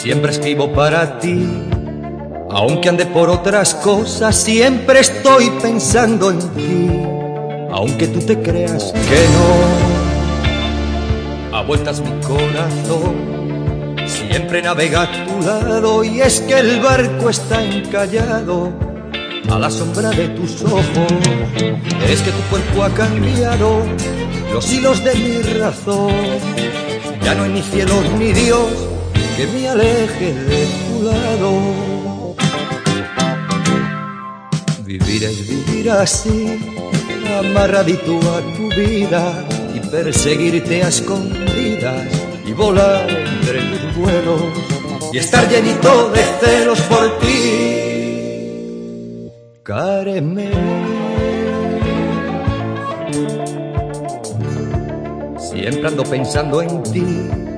Siempre escribo para ti, aunque ande por otras cosas, siempre estoy pensando en ti, aunque tú te creas que no. A vueltas mi corazón siempre navega a tu lado y es que el barco está encallado a la sombra de tus ojos. Es que tu cuerpo ha cambiado los hilos de mi razón. Ya no hay ni cielo ni Dios que me aleje de tu lado. Vivir es vivir así, amarradito a tu vida y perseguirte a escondidas y volar entre tus vuelos y estar llenito de celos por ti. Carmen. Siempre ando pensando en ti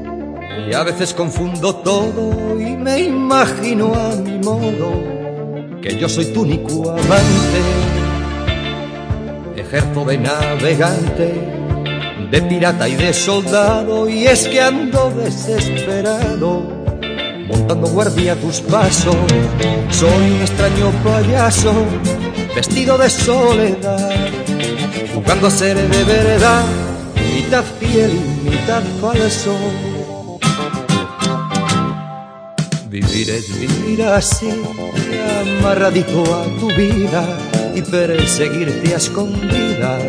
y a veces confundo todo y me imagino a mi modo que yo soy tu único amante. Ejerzo de navegante, de pirata y de soldado y es que ando desesperado montando guardia a tus pasos. Soy un extraño payaso vestido de soledad, jugando a ser de verdad mitad fiel y mitad falso. Vivir es vivir así, amarradito a tu vida y perseguirte a escondidas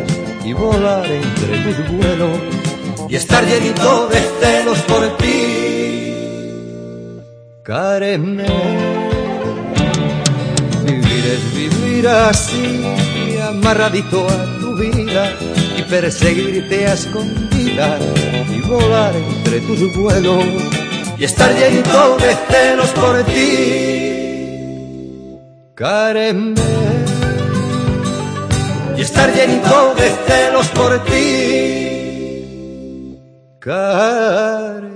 y volar entre tus vuelos y estar llenito de celos por ti. Carmen, vivir es vivir así, amarradito a tu vida y perseguirte a escondidas y volar entre tus vuelos y estar llenito de celos por ti. Carmen, y estar llenito de celos por ti. Carmen.